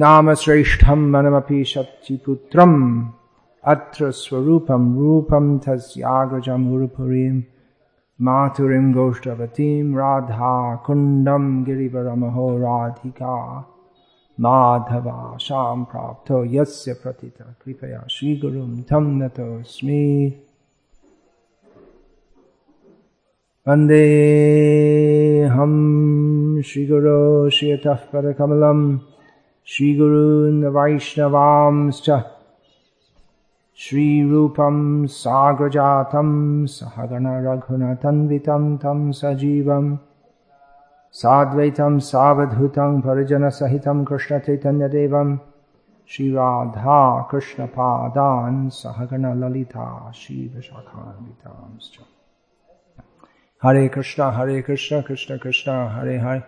नाम श्रेष्ठम मनमपि शक्तिपुत्रम, अत्र स्वरूपम रूपम तस्याग्रजम उरुपुरीम माथुरीम गोष्ठवतीम राधा कुंडम गिरिवरमहो राधिका माधवा शाम प्राप्तो यस्य प्रतित कृपया श्रीगुरुं तं नतोऽस्मि। वन्देऽहं श्रीगुरो श्रियतः परकमलं श्रीगुरून् वैष्णवांश्च श्रीरूपं साग्रजातं सहगणरघुनतन्वितं तं सजीवम् साद्वैतं सावधूतं परिजनसहितं कृष्णचैतन्यदेवं श्रीराधा कृष्णपादान् सहगणललिता शिवशाखान्वितांश्च हरे कृष्ण हरे Krishna Krishna Krishna Hare Hare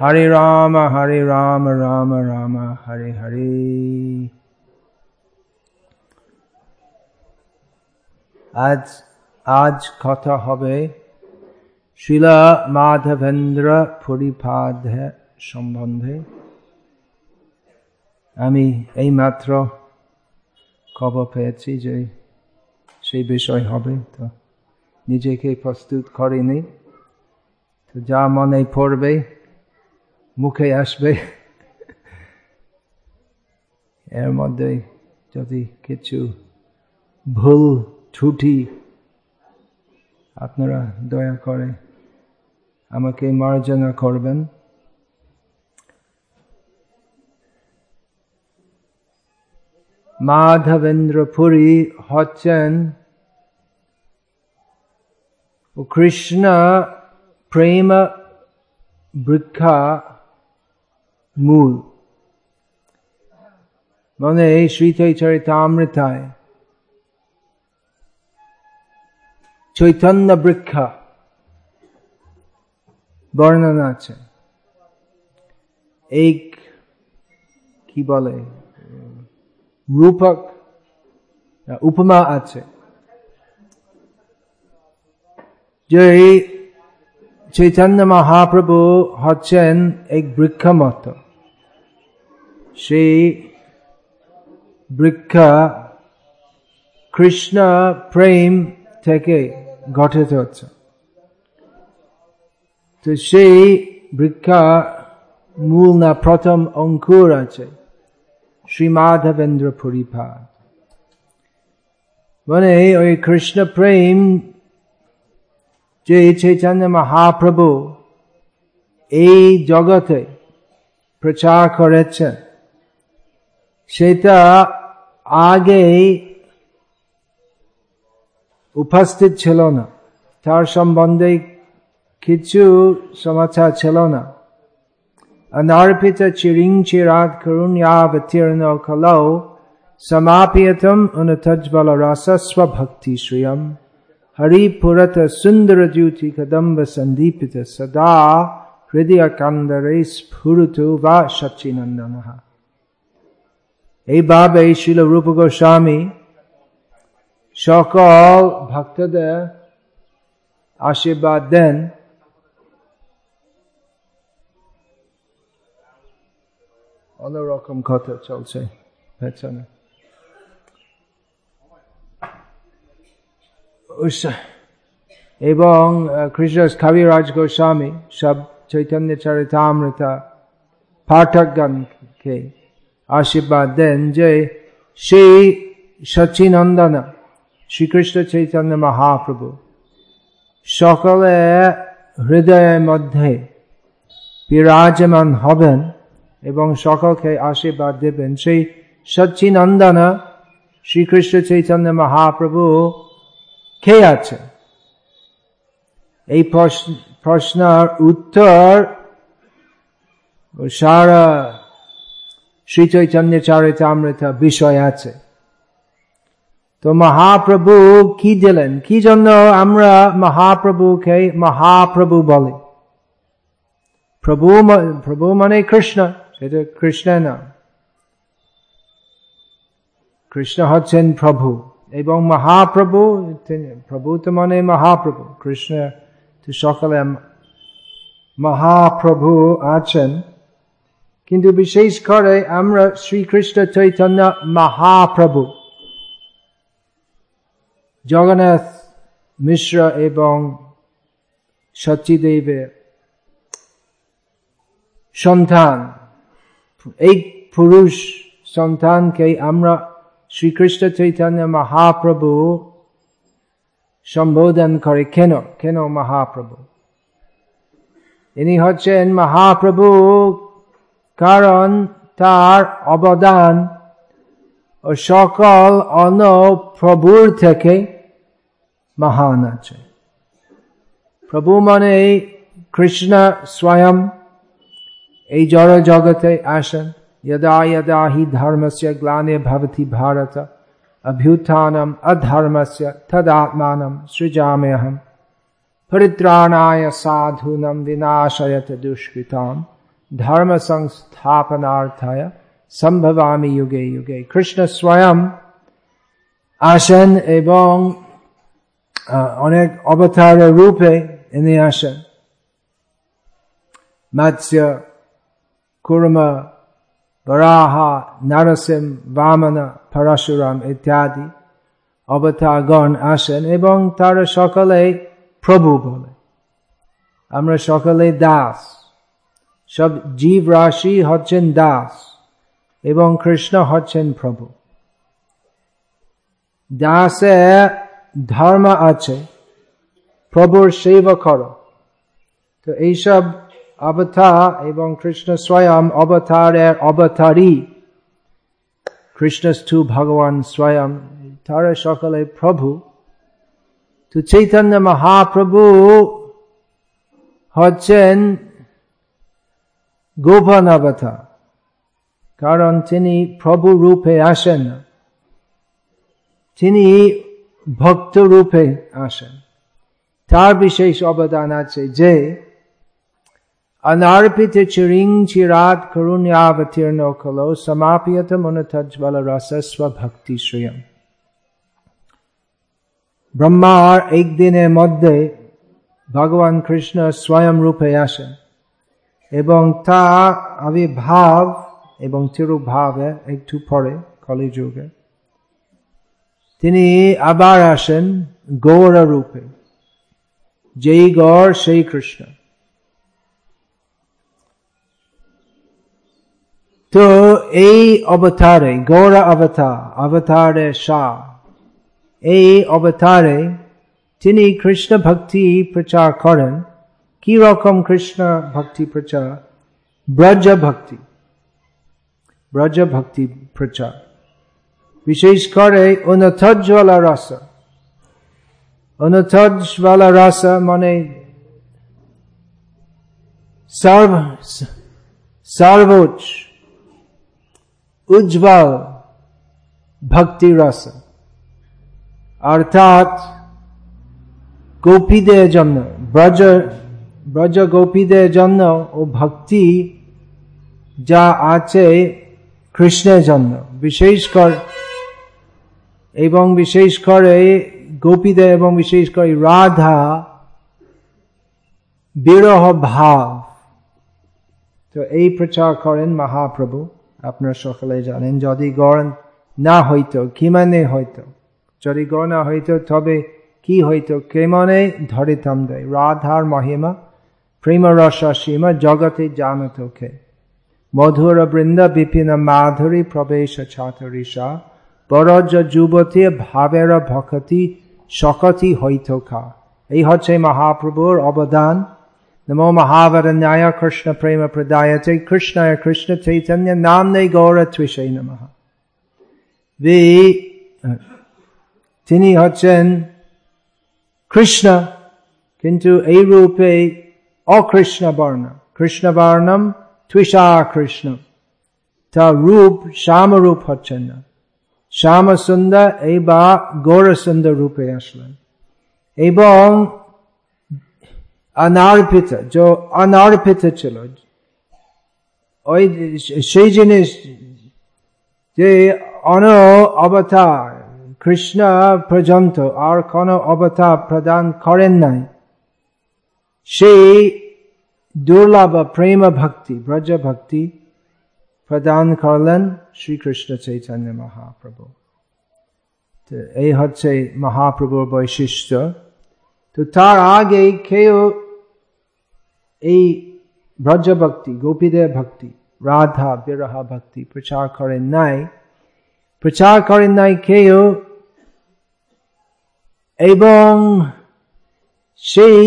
Hare Rama, Hare Rama, Rama Rama, Hare Hare. আজ আজ কথা হবে শিলা মাধবেন্দ্র পরিপাদ সম্বন্ধে আমি এই মাত্র খবর পেয়েছি যে সেই বিষয় হবে তো নিজেকে প্রস্তুত করিনি তো যা মনে পড়বে মুখে আসবে। এর মধ্যে যদি কিছু ভুল, ত্রুটি আপনারা দয়া করে আমাকে মার্জনা করবেন। মাধবেন্দ্র পুরী হচ্ছেন কৃষ্ণ প্রেম বৃক্ষা মূল। মানে শ্রী চরিতামৃতায় চৈতন্য বৃক্ষা। বর্ণনা আছে। এক, কি বলে? রূপক, উপমা আছে। যে চৈতন্য মহাপ্রভু হচ্ছেন এক বৃক্ষ মত সেই বৃক্ষ কৃষ্ণ প্রেম থেকে গঠিত হচ্ছে তো সেই বৃক্ষা মূল না প্রথম অঙ্কুর আছে শ্রী মাধবেন্দ্র পরিপাদ মানে ওই কৃষ্ণ প্রেম যে চৈতন্য মহাপ্রভু এই জগতে প্রচার করেছেন সেটা আগে উপস্থিত ছিল না তার সম্বন্ধে কিছু সমাচার ছিল না অনার্পিত চিরিং চিরাত করুণ্যাবতীর্ণ কলৌ সমাপিয়তম অনুতজ্বল রসস্ব ভক্তি শ্রিয়ম হরিপুরত সুন্দর জ্যোতি কদম্ব সন্দীপিত সদা হৃদয় কান্দরে স্ফুরতু বা সচ্চিনন্দন এইভাবে শিল রূপ গোস্বামী সকল ভক্তদের আশীর্বাদ দেন। অন্যরকম কথা চলছে পেছনে। এবং কৃষ্ণ কবিরাজ গোস্বামী সব চৈতন্য চরিতামৃতা পাঠকগণকে আশীর্বাদ দেন যে সেই সচিনন্দনা, শ্রীকৃষ্ণ চৈতন্য মহাপ্রভু, সকলে হৃদয়ের মধ্যে বিরাজমান হবেন এবং সকলকে আশীর্বাদ দেবেন। সেই সচ্চিনন্দনা শ্রীকৃষ্ণ চৈতন্য মহাপ্রভু, কে আছে এই প্রশ্ন প্রশ্নের উত্তর সারা শ্রী চৈতন্য চারিতামৃত বিষয় আছে তো মহাপ্রভু কি দিলেন? কি জন্য আমরা মহাপ্রভুকে মহাপ্রভু বলি? প্রভু প্রভু মানে কৃষ্ণ, সেটা কৃষ্ণ না কৃষ্ণ হচ্ছেন প্রভু, এবং মহাপ্রভু প্রভু তো মানে মহাপ্রভু, কৃষ্ণ তো সকলে মহাপ্রভু আছেন। কিন্তু বিশেষ করে আমরা শ্রীকৃষ্ণ চৈতন্য মহাপ্রভু, জগন্নাথ মিশ্র এবং সচিদেবের সন্তান, এই পুরুষ সন্তানকে আমরা শ্রীকৃষ্ণ চৈতন্য মহাপ্রভু সম্বোধন করে, কেন কেন মহাপ্রভু? ইনি হচ্ছেন মহাপ্রভু কারণ তার অবদান ও সকল অন্য প্রভুর থেকে মহান আছে প্রভু মানে কৃষ্ণ স্বয়ং এই জড় জগতে আসেন यदा यदा हि धर्मस्य ग्लाने भवति भारत अभ्युत्थानम् अधर्मस्य तदात्मानं सृजाम्यहम् परित्राणाय साधूनं विनाशयत दुष्कृताम् ধর্ম সংস্থাপনার্থায় সম্ভবামি যুগে যুগে কৃষ্ণ স্বয়ং আসেন এবং অনেক অবতার রূপে এনে আসেন মৎস্য কুর্মা বরাহা নরসিম বামনা পরশুরাম ইত্যাদি অবতারগণ আসেন এবং তারা সকলে প্রভু বলে আমরা সকলে দাস। সব জীব রাশি হচ্ছেন দাস এবং কৃষ্ণ হচ্ছেন প্রভু। দাসে ধর্ম আছে, প্রভুর সেবা করো। তো এইসব অবতার এবং কৃষ্ণ স্বয়ং অবতারের অবতারী। কৃষ্ণস্থু ভগবান স্বয়ং, তারা সকলে প্রভু। তো চৈতন্য মহাপ্রভু হচ্ছেন গোভানাবতা কারণ তিনি প্রভু রূপে আসেন তিনি ভক্ত রূপে আসেন তার বিশেষ অবদান আছে যে অনার্পিত চিরিং চিরাত করুণাবতীর্ণ খল সমাপিয়ত মনোথজ্বল রসস্ব ভক্তি শ্রেয়ম ব্রহ্মার একদিনের মধ্যে ভগবান কৃষ্ণ স্বয়ং রূপে আসেন এবং তা আবির্ভাব এবং তিরুভাবে একটু পরে কলিযুগে। তিনি আবার আসেন গৌর রূপে। যেই গৌর সেই কৃষ্ণ। তো এই অবতারে গৌর অবতার, অবতারে শাহ এই অবতারে তিনি কৃষ্ণ ভক্তি প্রচার করেন। কি রকম কৃষ্ণ ভক্তি প্রচার ব্রজ ভক্তি ব্রজ ভক্তি প্রচার বিশেষ করে অনথজ্জ্বলা রস অনথজ্জ্বলা রস মানে সর্ব সর্বোচ্চ উজ্জ্বল ভক্তি রস অর্থাৎ গোপীদের জন্য ব্রজ ব্রজ গোপীদের জন্য ও ভক্তি যা আছে কৃষ্ণের জন্য। বিশেষ কর এবং বিশেষ করে গোপীদের এবং বিশেষ করে রাধা বিরহ ভাব। তো এই প্রচার করেন মহাপ্রভু। আপনারা সকলে জানেন, যদি গড় না হইতো, কি মানে হইতো? যদি গড় না হইতো, তবে কি হইতো? কেমনে ধরিতাম দেয় রাধার মহিমা প্রেম প্রেমরসীমা জগতে জানতকে মধুর বৃন্দ বিপিন মাধুরী প্রবেশ ছাতরিষা বরজ যুবতী ভাবের ভকতি সকতি হইতকা এই হচ্ছে মহাপ্রভুর অবদান নমো মহাবর ন্যায় কৃষ্ণ প্রেম প্রদায়তে কৃষ্ণায় কৃষ্ণ চৈতন্য নাম নেই গৌর গৌরত্বিষয় নম তিনি হচ্ছেন কৃষ্ণ কিন্তু এই রূপে কৃষ্ণ বর্ণম ত্বিষা কৃষ্ণ তার রূপ শ্যামরূপ হচ্ছেন না শ্যাম সুন্দর এই বা গৌর সুন্দর রূপে আসলেন এবং অনার্পিত যে অনার্পিত ছিল ওই সেই জিনিস যে অন অবতার কৃষ্ণ পর্যন্ত আর কোন অবতার প্রদান করেন নাই সেই দুর্লভ প্রেম ভক্তি ব্রজ ভক্তি প্রদান করলেন শ্রীকৃষ্ণ চৈতন্য মহাপ্রভু তো এই হচ্ছে মহাপ্রভুর বৈশিষ্ট্য তো তার আগে কেউ এই ব্রজভক্তি গোপীদের ভক্তি রাধা বিরহা ভক্তি প্রচার করেন নাই প্রচার করেন নাই কেউ এবং সেই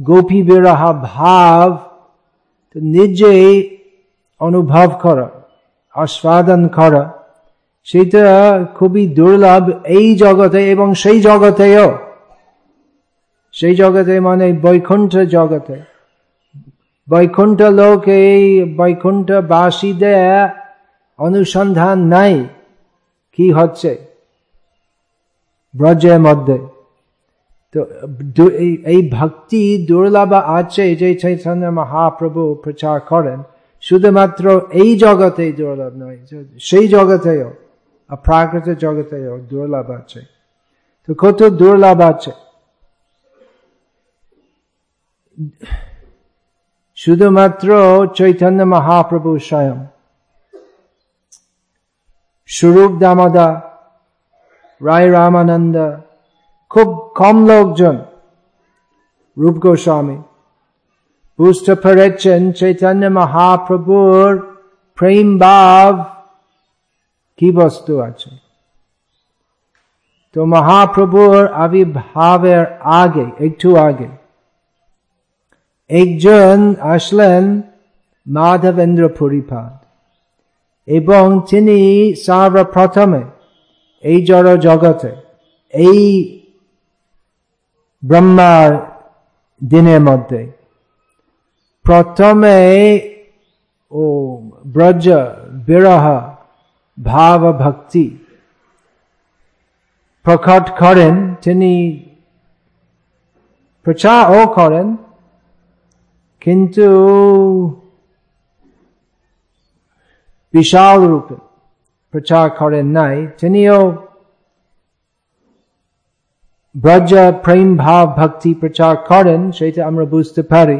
গোপী বিরহা ভাব নিজেই অনুভব করা, আস্বাদন করা। সেটা খুবই দুর্লভ এই জগতে এবং সেই জগতেও। সেই জগতে মানে বৈকুণ্ঠ জগতে। বৈকুণ্ঠ লোক এই বৈকুণ্ঠ বাসীদের অনুসন্ধান নাই। কি হচ্ছে? ব্রজের মধ্যে। তো এই ভক্তি দুর্লভ আছে যে চৈতন্য মহাপ্রভু প্রচার করেন, শুধুমাত্র এই জগতে দুর্লভ নয় সেই জগতেও, অপ্রাকৃত জগতেও দুর্লভ আছে। তো কত দুর্লভ আছে? শুধুমাত্র চৈতন্য মহাপ্রভু স্বয়ং। স্বরূপ দামদা রায় রামানন্দ খুব কম লোকজন। রূপ গোস্বামী বুঝতে পেরেছেন চৈতন্য মহাপ্রভুর প্রেম ভাব কি বস্তু আছে? তো মহাপ্রভুর আবির্ভাবের আগে, একটু আগে, একজন আসলেন মাধবেন্দ্র পরিপাদ এবং তিনি সর্বপ্রথমে এই জড় জগতে এই ব্রহ্মার দিনের মধ্যে প্রথমে ও ব্রজ বিরহ ভাব ভক্তি প্রকট করেন তিনি প্রচারও করেন কিন্তু বিশাল রূপে প্রচার করেন নাই তিনিও ব্রজ প্রেম ভাব ভক্তি প্রচার করেন সেটা আমরা বুঝতে পারি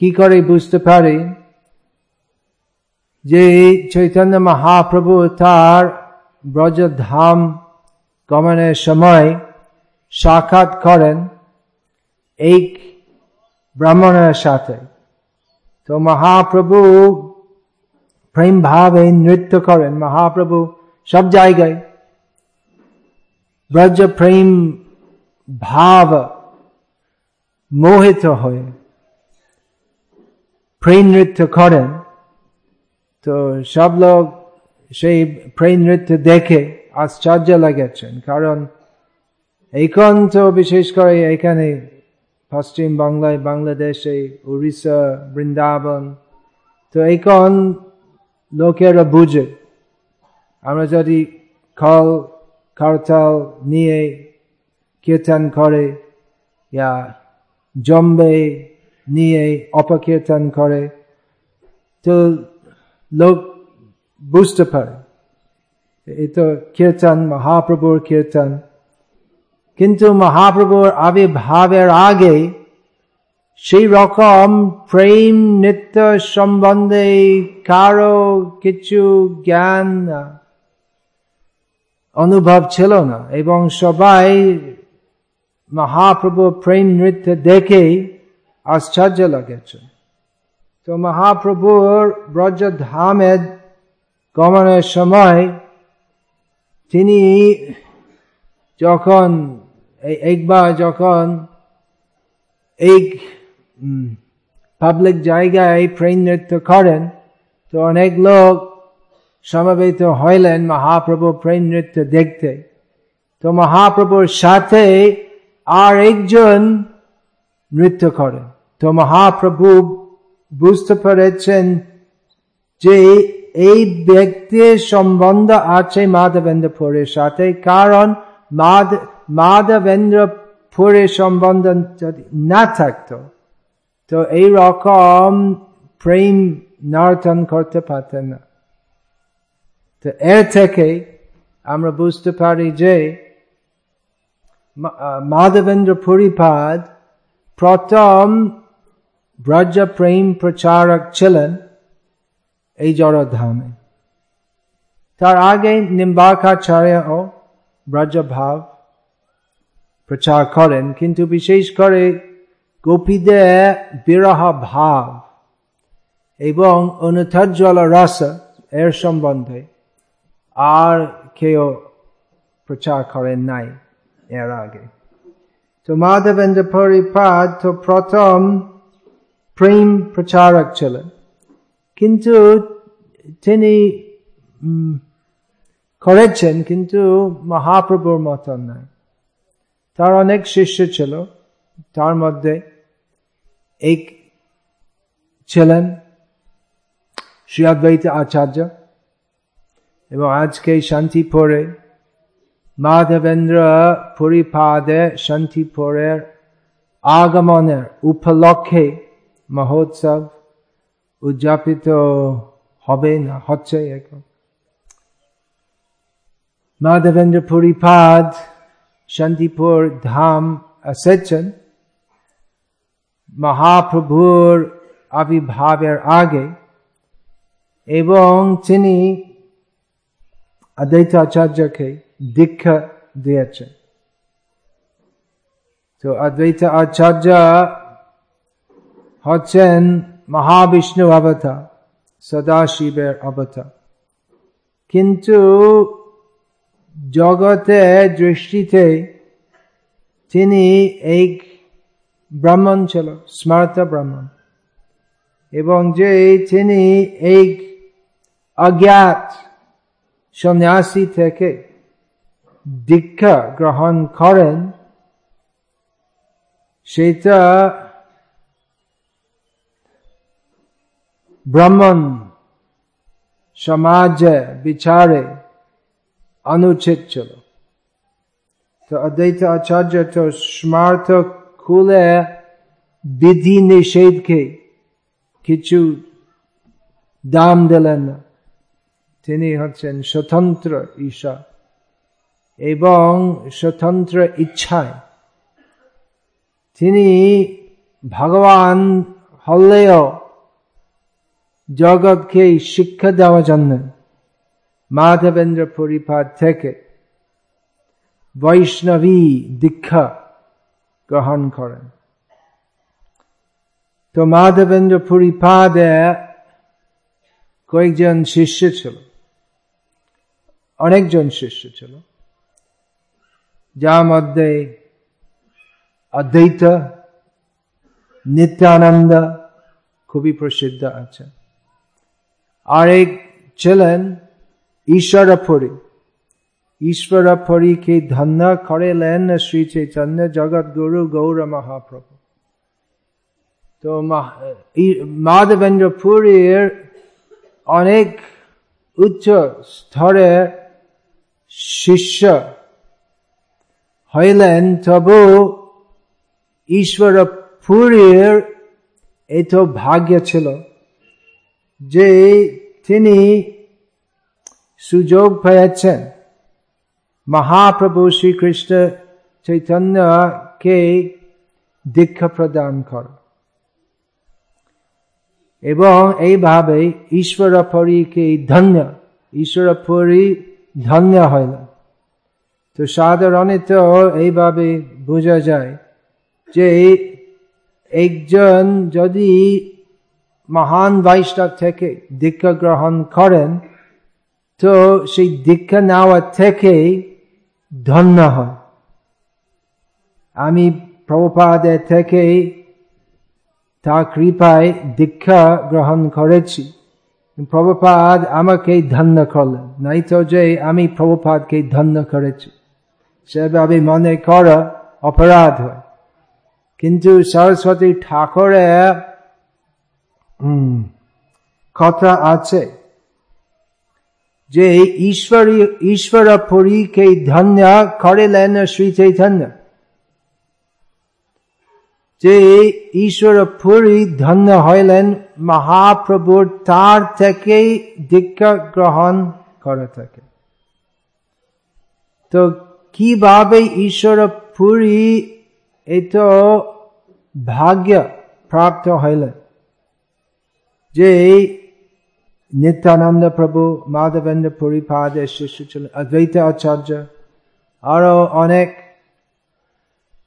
কি করে বুঝতে পারি যে চৈতন্য মহাপ্রভু তার ব্রজধাম গমনের সময় সাক্ষাৎ করেন এক ব্রাহ্মণের সাথে তো মহাপ্রভু প্রেম ভাবে নৃত্য করেন মহাপ্রভু সব জায়গায় ব্রজ প্রেম ভাব মোহিত হয়ে। প্রেম নৃত্য করেন তো সব লোক সেই প্রেম নৃত্য দেখে আশ্চর্য লেগেছেন। কারণ এখন তো বিশেষ করে এখানে পশ্চিম বাংলায়, বাংলাদেশে, উড়িষ্যা, বৃন্দাবন, তো এখন লোকেরা বুঝে। আমরা যদি করতাল নিয়ে, কীর্তন করে, ইয়া, জম্বে, নিয়ে, অপকীর্তন করে, তো লোক বুঝতে পারে। এই তো কীর্তন, মহাপ্রভুর কীর্তন। কিন্তু মহাপ্রভুর আবির্ভাবের আগে সেই রকম প্রেম, নৃত্য সম্বন্ধে কারও কিছু জ্ঞান অনুভব ছিল না। এবং সবাই মহাপ্রভু প্রেম নৃত্য দেখে আশ্চর্য লাগেছে। তো মহাপ্রভুর ব্রজধামের গমনের সময় তিনি যখন একবার যখন এই পাবলিক জায়গায় প্রেম নৃত্য করেন, তো অনেক লোক সমবেত হইলেন মহাপ্রভু প্রেম নৃত্য দেখতে। তো মহাপ্রভুর সাথে আর একজন নৃত্য করেন। তো মহাপ্রভু বুঝতে পেরেছেন যে এই ব্যক্তির সম্বন্ধ আছে মাধবেন্দ্রপুরের সাথে, কারণ মাধ, মাধবেন্দ্রপুরের সম্বন্ধ যদি না থাকতো, তো এই রকম প্রেম নর্তন করতে পারতেন না। তো এর থেকে আমরা বুঝতে পারি যে মাধবেন্দ্র পরিপাদ প্রথম ব্রজ প্রেম প্রচারক ছিলেন এই জড়ধামে তার আগে নিম্বাকাচার্য ও ব্রজভাব প্রচার করেন কিন্তু বিশেষ করে গোপীদের বিরহ ভাব এবং অনুথজ্জল রস এর সম্বন্ধে আর কেউ প্রচার করেন নাই এর আগে তো মাধবেন্দ্র পরিপাদ তো প্রথম প্রেম প্রচারক ছিলেন কিন্তু তিনি করেছেন কিন্তু মহাপ্রভুর মতন নাই তার অনেক শিষ্য ছিল তার মধ্যে এক ছিলেন শ্রী আচার্য এবং আজকে শান্তিপুরে মাধবেন্দ্র পরিপাদে শান্তিপুরের আগমনের উপলক্ষে মহোৎসব উদযাপিত হবে না, হচ্ছে এখন। মাধবেন্দ্র পরিপাদ শান্তিপুর ধাম এসেছেন। মহাপ্রভুর আবির্ভাবের আগে এবং তিনি অদ্বৈত আচার্যকে দীক্ষা দিয়েছেন তো অদ্বৈত আচার্য হচ্ছেন মহাবিষ্ণু অবতার সদাশিবের অবতার কিন্তু জগতে দৃষ্টিতে তিনি এক ব্রাহ্মণ ছিল, স্মার্ত ব্রাহ্মণ। এবং যে তিনি এক অজ্ঞাত সন্ন্যাসী থেকে দীক্ষা গ্রহণ করেন। সেটা ব্রাহ্মণ সমাজে বিচারে অনুচ্ছেদ ছিল। তো অদ্বৈত আচার্য তো স্মার্ত খুলে বিধি নিষেধকে কিছু দাম দিলেন না। তিনি হচ্ছেন স্বতন্ত্র ঈশ্বর এবং স্বতন্ত্র ইচ্ছায়। তিনি ভগবান হলেও জগৎকে শিক্ষা দেওয়ার জন্য মাধবেন্দ্র পরিপাত থেকে বৈষ্ণবী দীক্ষা গ্রহণ করেন। তো মাধবেন্দ্র পরিপাদে কয়েকজন শিষ্য ছিল। অনেকজন শিষ্য ছিল। যার মধ্যে অদ্বৈত, নিত্যানন্দ খুবই প্রসিদ্ধ আছে আরেক ছিলেন ঈশ্বরপুরী। ঈশ্বরপুরীকে ধন্য করেলেন শ্রী চৈতন্য জগৎ গুরু গৌর মহাপ্রভু। তো মাধবেন্দ্র পুরীর অনেক উচ্চ স্তরের শিষ্য, হইলেন, তবু ঈশ্বর পুরীর এত ভাগ্য ছিল যে তিনি সুযোগ পেয়েছেন। মহাপ্রভু শ্রীকৃষ্ণ চৈতন্যকে দীক্ষা প্রদান কর। এবং এইভাবে ঈশ্বরপুরীকে ধন্য, ঈশ্বরপুরী ধন্য হইল তো সাধারণত এইভাবে বোঝা যায় যে একজন যদি মহান বৈষ্ণব থেকে দীক্ষা গ্রহণ করেন, তো সেই দীক্ষা নেওয়া থেকে ধন্য হয়। আমি প্রভুপাদের থেকে তার কৃপায় দীক্ষা গ্রহণ করেছি। প্রভুপাদ আমাকে ধন্য করলেন নাই তো যে আমি প্রভুপাদকে ধন্য করেছি সেভাবে মনে কর অপরাধ হয় কিন্তু সরস্বতী ঠাকুরের কথা আছে যে ঈশ্বরী ঈশ্বর পুরীকে ধন্য করিলেন শ্রী চৈতন্য যে ঈশ্বর পুরী ধন্য হইলেন মহাপ্রভুর তার থেকেই দীক্ষা গ্রহণ করে থাকে। তো কীভাবে ঈশ্বর পুরী এত ভাগ্য প্রাপ্ত হইলেন? যে নিত্যানন্দ প্রভু, মাধবেন্দ্র পরিপাদের শিষ্য ছিলেন অদ্বৈত আচার্য আরও অনেক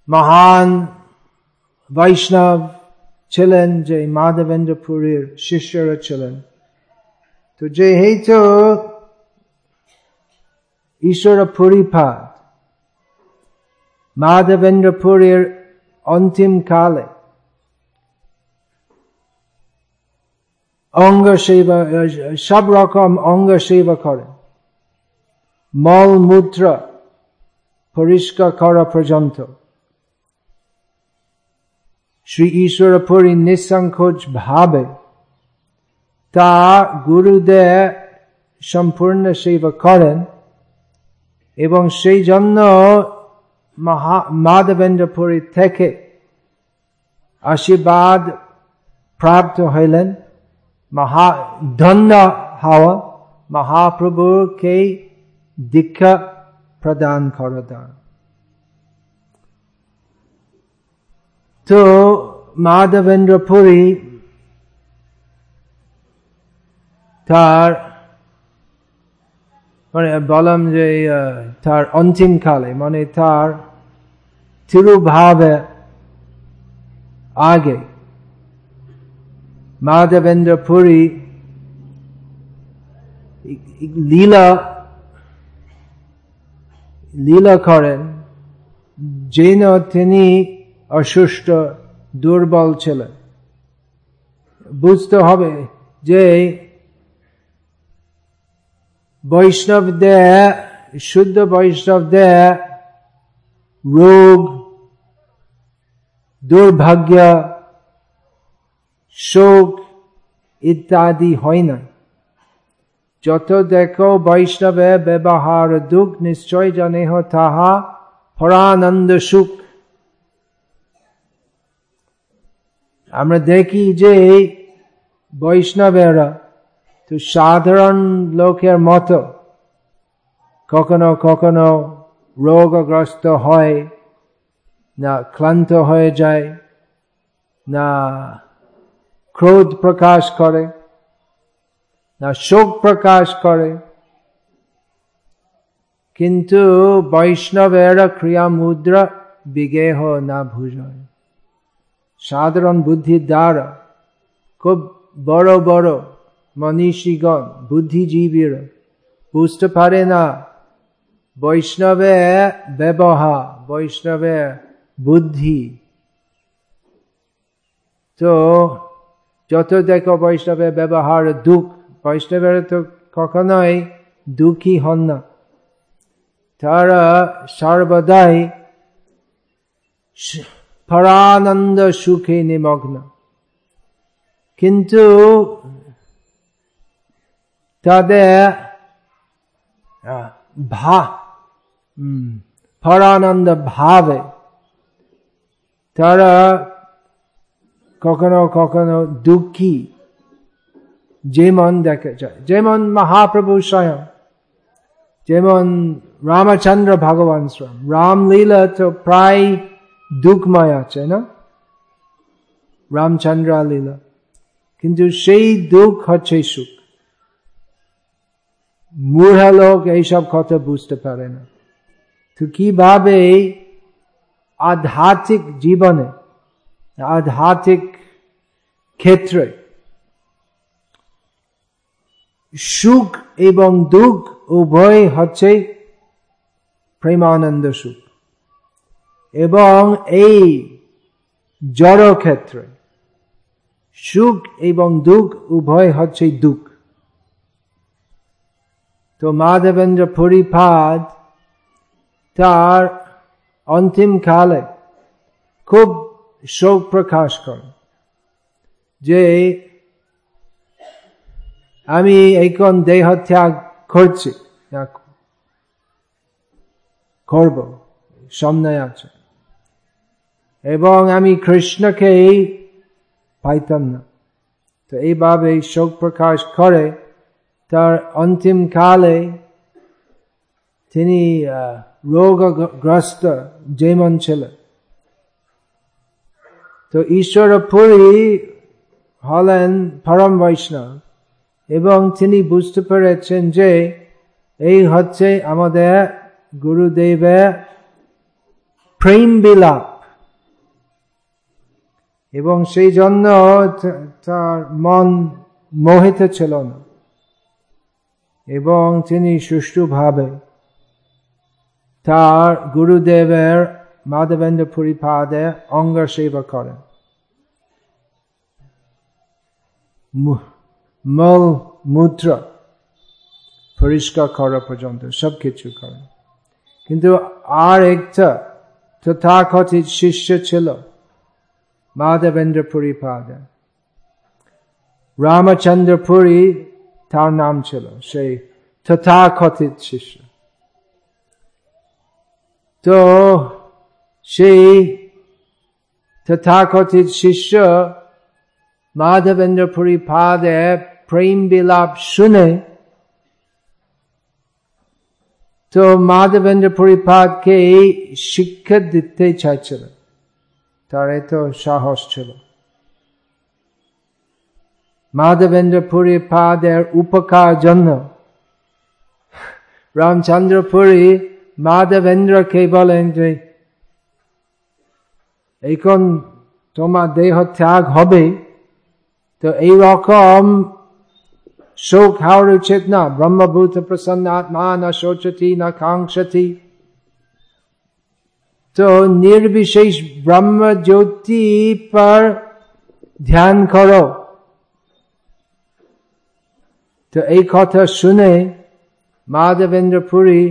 মহান বৈষ্ণব ছিলেন যে মাধবেন্দ্র পুরীর শিষ্যরা ছিলেন তো যে হেতু ঈশ্বর পরিপাদ মাধবেন্দ্র পুরীর অন্তিম কালে অঙ্গ সেবা সব রকম অঙ্গ সেবা করে মল মূত্র পরিষ্কার করা পর্যন্ত শ্রী ঈশ্বর পুরী নিঃসংকোচ ভাবে তা গুরুদেব সম্পূর্ণ সেবা করেন এবং সেই জন্য মাধবেন্দ্র পুরী থেকে আশীর্বাদ প্রাপ্ত হইলেন মহা ধন্য হওয়া মহাপ্রভুকে দীক্ষা প্রদান করদান তো মাধবেন্দ্র পুরী তার মানে বললাম যে তার অন্তিম কালে মানে তার তিরুভাবে আগে মাধবেন্দ্র পুরী লীলা লীলা করেন, যেন তিনি অসুস্থ, দুর্বল ছিলেন বুঝতে হবে যে বৈষ্ণব দে শুদ্ধ বৈষ্ণব দে রোগ, দুর্ভাগ্য, শোক ইত্যাদি হয় না। যত দেখো বৈষ্ণবে ব্যবহার, দুঃখ নিশ্চয় জনেহ তাহা, পরানন্দ সুখ। আমরা দেখি যে বৈষ্ণবেরা তো সাধারণ লোকের মতো কখনো কখনো রোগগ্রস্ত হয়, না ক্লান্ত হয়ে যায়, না ক্রোধ প্রকাশ করে, না শোক প্রকাশ করে। কিন্তু বৈষ্ণবের ক্রিয়া মুদ্রা বিগেহ না ভূষণ সাধারণ বুদ্ধির দ্বারা খুব বড় বড় মনীষীগণ বুদ্ধিজীবীর বুঝতে পারে না। বৈষ্ণবে ব্যবহার বৈষ্ণবে বুদ্ধি। তো যত দেখো বৈষ্ণবে ব্যবহার দুঃখ, বৈষ্ণবের তো কখনোই দুঃখী হন না। তারা সর্বদাই পরানন্দ সুখে নিমগ্ন কিন্তু তাদের ভা পরানন্দ ভাবে তারা কখনো কখনো দুঃখী যেমন দেখা যায় যেমন মহাপ্রভু স্বয়ং যেমন রামচন্দ্র ভগবান স্বয়ং রামলীলা তো প্রায় দুঃখময় আছে না রামচন্দ্র লীলা কিন্তু সেই দুঃখ হচ্ছে সুখ মূঢ় লোক এইসব কথা বুঝতে পারে না তো কীভাবে আধ্যাত্মিক জীবনে আধ্যাত্মিক ক্ষেত্রে সুখ এবং দুঃখ উভয় হচ্ছে প্রেমানন্দ সুখ এবং এই জড় ক্ষেত্রে সুখ এবং দুঃখ, উভয় হচ্ছে দুঃখ। তো মাধবেন্দ্র পরিপাদ তার অন্তিম কালে খুব শোক প্রকাশ করে যে আমি এখন দেহ ত্যাগ করছি করব, সামনে আছে। এবং আমি কৃষ্ণকে পাইতাম না। তো এইভাবে শোক প্রকাশ করে। তার অন্তিম কালে তিনি রোগগ্রস্ত যেমন ছিল তো ঈশ্বর পুরী হলেন পরম বৈষ্ণব এবং তিনি বুঝতে পেরেছেন যে এই হচ্ছে আমাদের গুরুদেবের প্রেম বিলাপ। এবং সেই জন্য তার মন মোহিত ছিল না। এবং তিনি সুষ্ঠুভাবে তার গুরুদেবের মাধবেন্দ্র পরিপাদে অঙ্গ সেবা করেন মল মূত্র পরিষ্কার করা পর্যন্ত সব কিছু করেন। কিন্তু আর একটা তথাকথিত শিষ্য ছিল মাধবেন্দ্র পরিপাদ রামচন্দ্র পুরী তার নাম ছিল সেই তথাকথিত শিষ্য তো সেই তথাকথিত শিষ্য মাধবেন্দ্র পরিপাদে প্রেম বিলাপ শুনে তো মাধবেন্দ্র পরিপাদকে শিক্ষা দিতে চাইছিল তার এত সাহস ছিল। মাধবেন্দ্র পরিপাদের উপকার জন্য রামচন্দ্র পুরী মাধবেন্দ্রকে বলেন যে এখন তোমার দেহ ত্যাগ হবে তো এই রকম শোক হওয়ার উচিত না। ব্রহ্মভূত প্রসন্ন আত্মা না শোচতি না কাঙ্ক্ষতি। তো নির্বিশেষ ব্রহ্ম জ্যোতি পর ধ্যান করো। তো এই কথা শুনে মাধবেন্দ্র পুরী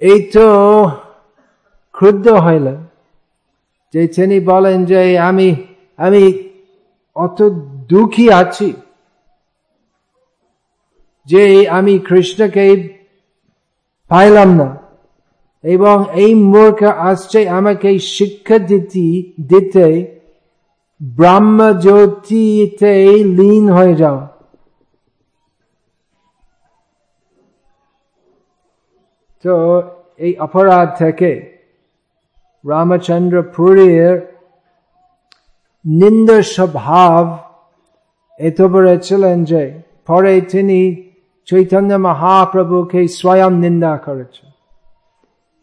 এই তো ক্ষুদ্র হইলেন। যে তিনি বলেন যে আমি আমি অত দুঃখী আছি যে আমি কৃষ্ণকে পাইলাম না। এবং এই মূর্খ আসছে আমাকে শিক্ষা দিতে দিতে ব্রহ্ম জ্যোতিতে লীন হয়ে যাওয়া তো এই অপরাধ থেকে রামচন্দ্র পুরীর নিন্দ স্বভাব এত বড় যে পরে তিনি চৈতন্য মহাপ্রভুকে স্বয়ং নিন্দা করেছেন।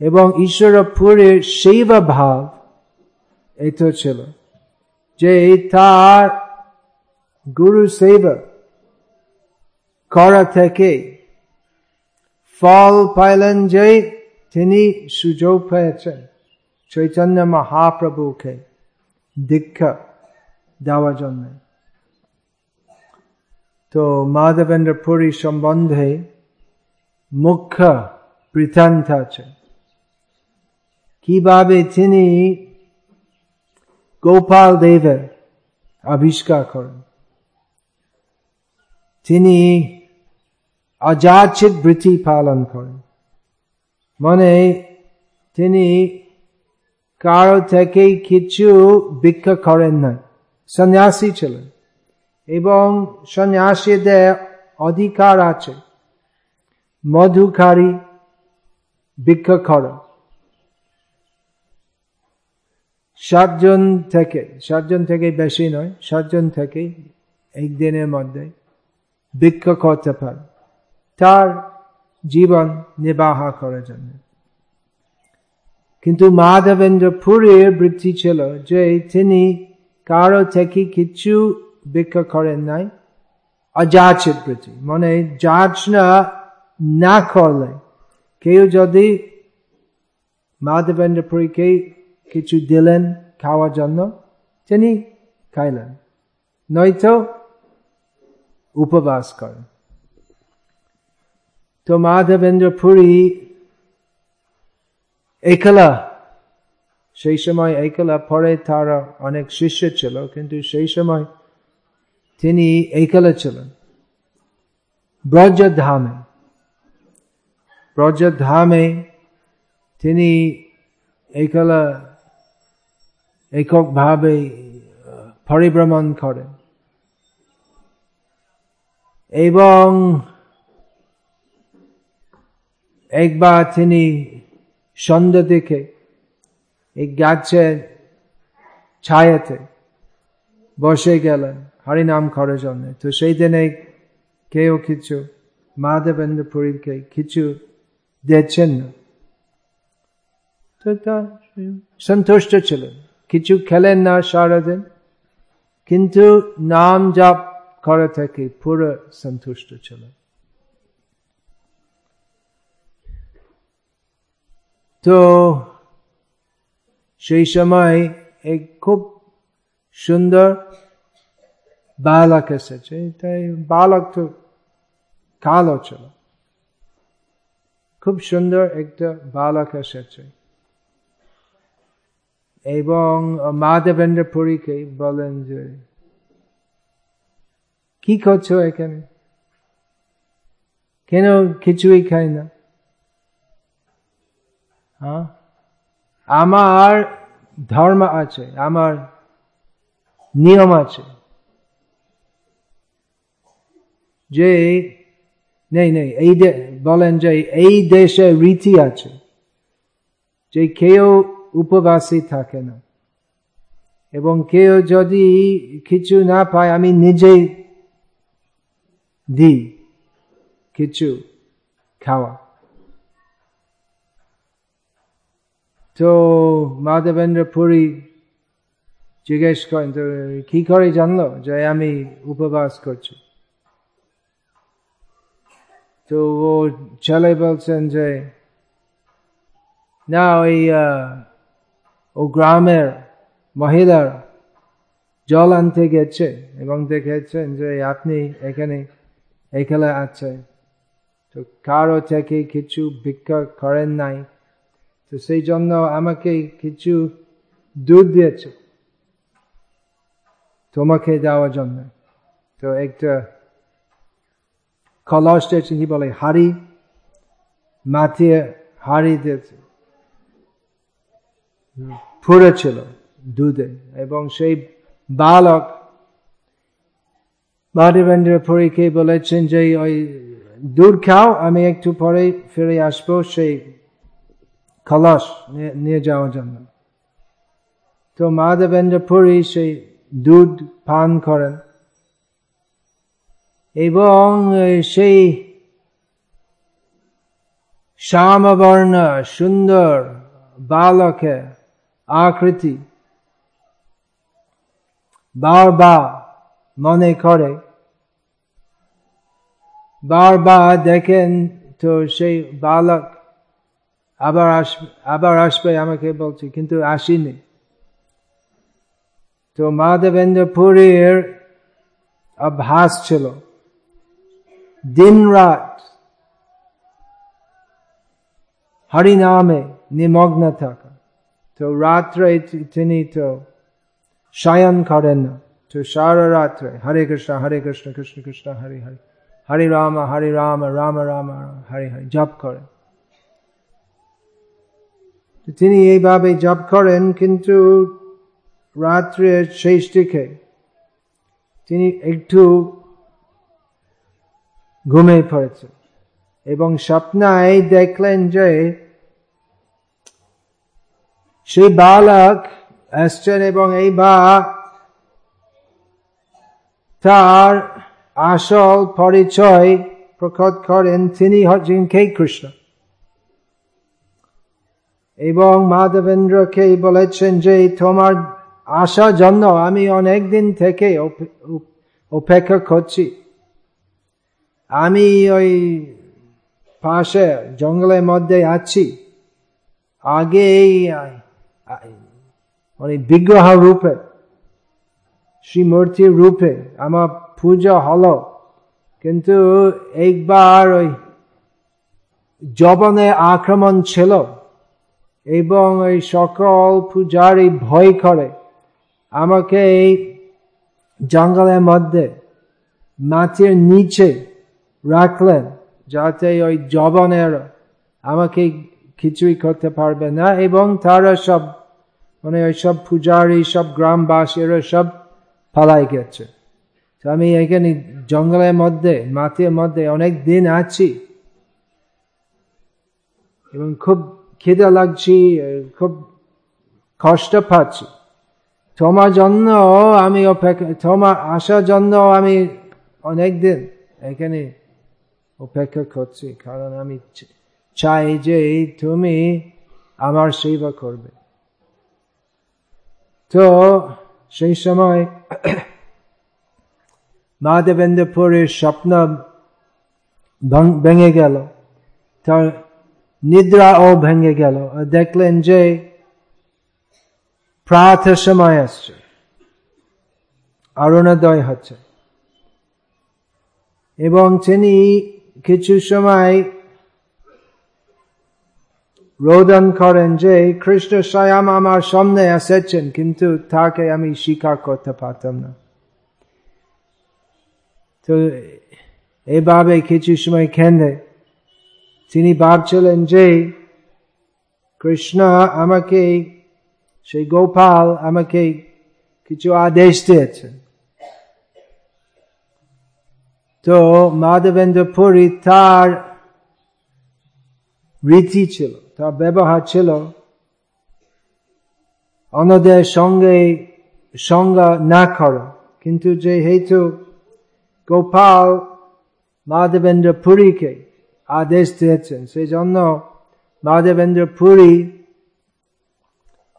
এবং ঈশ্বর পুরীর শৈব ভাব এত ছিল যে তার গুরু সেবা করা থেকে ফল পাইলেন যে তিনি সুযোগ পেয়েছেন। চৈতন্য মহাপ্রভুকে দীক্ষা দেওয়ার জন্য। তো মাধবেন্দ্র পুরী সম্বন্ধে মুখ্য বৃত্তান্ত আছে। কীভাবে তিনি গোপাল দেবের আবিষ্কার করেন? তিনি অযাচিত বৃত্তি পালন করেন। মানে তিনি কারও থেকে কিছু ভিক্ষা করেন না। সন্ন্যাসী ছিলেন এবং সন্ন্যাসীদের অধিকার আছে। মধুকারী ভিক্ষা করা সাতজন থেকে সাতজন থেকে বেশি নয়, সাতজন থেকে একদিনের মধ্যে ভিক্ষা করতে পারে। তার জীবন নির্বাহ করার জন্য। কিন্তু মাধবেন্দ্র পুরীর বৃত্তি ছিল যে তিনি কারও থেকে কিছু ভিক্ষা করেন নাই, অযাচিত বৃত্তি। মানে যাচনা না করলে কেউ যদি মাধবেন্দ্র পুরীকে কিছু দিলেন খাওয়ার জন্য তিনি খাইলেন নয়তো উপবাস করেন তো মাধবেন্দ্র পুরী একলা সেই সময় একলা পরে তার অনেক শিষ্য ছিল কিন্তু সেই সময় তিনি একলা ছিলেন ব্রজধামে ব্রজধামে তিনি একলা এককভাবে পরিভ্রমণ করেন এবং একবার তিনি সন্ধ্যা দেখে এই গাছের ছায়াতে বসে গেলেন, হরিনাম করার জন্য। তো সেই দিনে কেউ কিছু মাধবেন্দ্র পুরীকে কিছু দিচ্ছেন না। তো তা সন্তুষ্ট ছিলেন। কিছু খেলেন না সারাদিন, কিন্তু নাম জাপ করে থেকে, পুরো সন্তুষ্ট ছিলেন তো সেই সময় এক খুব সুন্দর বালক এসেছে, তাই বালক তো কালো ছিল। খুব সুন্দর একটা বালক এসেছে। এবং মাধবেন্দ্র পুরীকে বলেন যে, কি করছ এখানে? কেন কিছুই খাই না? হ্যাঁ? আমার ধর্ম আছে, আমার নিয়ম আছে। যে, নেই নেই, এই বলেন যে, এই দেশে রীতি আছে। যে কেউ উপবাসী থাকে না এবং কেউ যদি কিছু না পায়, আমি নিজেই দিই কিছু খাওয়া। তো মাধবেন্দ্র পুরী জিজ্ঞেস করেন, তো কি করে জানলো যে আমি উপবাস করছি? তো ও ছেলে বলছেন যে, না, ওই ও গ্রামের মহিলার জল আনতে গেছে এবং দেখেছেন যে আপনি এখানে এখানে আছে। তো কারও থেকে কিছু ভিক্ষা করেন নাই। তো সেই জন্য আমাকে কিছু দুধ দিয়েছে তোমাকে দেওয়ার জন্য। তো একটা কলস দিয়েছে, কি বলে, হাড়ি মাটিয়ে হাড়ি দিয়েছে। ফুরেছিল দুধে, এবং সেই বালক মাধবেন্দ্র পরীকে বলেছেন যে, ওই দুধ খাও, আমি একটু পরে ফিরে আসব সেই কলস নিয়ে যাওয়ার জন্য। তো মাধবেন্দ্র পুরী সেই দুধ পান করেন। এবং সেই শ্যামবর্ণ সুন্দর বালকে আকৃতি বারবার মনে করে বারবার দেখেন তো সেই বালক আবার আসবে আবার আসবে আমাকে বলছে কিন্তু আসিনি তো মাধবেন্দ্র পুরীর অভ্যাস ছিল দিন রাত হরিনামে নিমগ্ন থাকা তো রাত্রে তিনি তো শয়ন করেন না তো সারা রাত্রে হরে কৃষ্ণ হরে কৃষ্ণ কৃষ্ণ কৃষ্ণ হরে হরে হরে রাম হরে রাম রাম রাম হরে হরে জপ করেন তিনি এইভাবে জপ করেন কিন্তু রাত্রের শেষ দিকে তিনি একটু ঘুমে পড়েছে এবং স্বপ্নায় দেখলেন যে সেই বালক আসছেন এবং এই বা তার আসল পরিচয় প্রকট করেন তিনি হচ্ছেন কে কৃষ্ণ। এবং মাধবেন্দ্রকে বলেছেন যে, তোমার আসার জন্য আমি অনেক দিন থেকে অপেক্ষা করছি। আমি ওই পাশে জঙ্গলের মধ্যে আছি। আগে মানে বিগ্রহ রূপে শ্রীমূর্তির রূপে আমার পূজা হলো। কিন্তু একবার ওই জবনে আক্রমণ ছিল এবং ওই সকল পূজারই ভয় করে, আমাকে এই জঙ্গলের মধ্যে, মাটির নিচে রাখলেন যাতে ওই জবনের আমাকে কিছুই করতে পারবে না এবং তারা সব মানে ওই সব পূজারি সব গ্রামবাসীরা সব পালাই গেছে তো আমি এখানে জঙ্গলের মধ্যে মাটির মধ্যে অনেক দিন আছি এবং খুব খিদে লাগছি খুব কষ্ট পাচ্ছি তোমার জন্য আমি অপেক্ষা তোমার আসার জন্য আমি অনেকদিন এখানে অপেক্ষা করছি কারণ আমি চাই যে তুমি আমার সেবা করবে। তো সেই সময় মহাদেবেন্দ্রপুরের স্বপ্ন ভেঙে গেল। তার নিদ্রাও ভেঙে গেল। দেখলেন যে প্রাথ সময় আসছে। অরুণোদয় হচ্ছে। এবং তিনি কিছু সময় রোদন করেন যে কৃষ্ণ স্বয়ং আমার সামনে এসেছেন কিন্তু তাকে আমি স্বীকার করতে পারতাম না তো এভাবে কিছু সময় কেন্দ্রে তিনি ভাবছিলেন যে কৃষ্ণ আমাকে সেই গোপাল আমাকে কিছু আদেশ দিয়েছেন তো মাধবেন্দ্র পুরী তার রীতি ছিল তার ব্যবহার ছিল অন্যদের সঙ্গে সঙ্গ না করো। কিন্তু যে হেতু গোপাল মাধবেন্দ্র পুরীকে আদেশ দিয়েছেন সেই জন্য মাধবেন্দ্র পুরী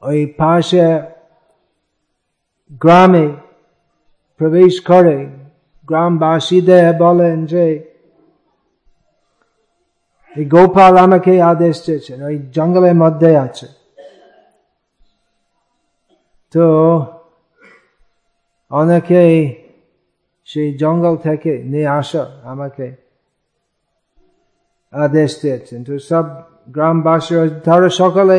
ওই পাশে গ্রামে প্রবেশ করে। গ্রামবাসীদের বলেন যে এই গোপাল আমাকে আদেশ দিয়েছেন ওই জঙ্গলের মধ্যে আছে। তো অনেকে সেই জঙ্গল থেকে নিয়ে আসা আমাকে আদেশ দিয়েছেন। তো সব গ্রামবাসী তারা সকালে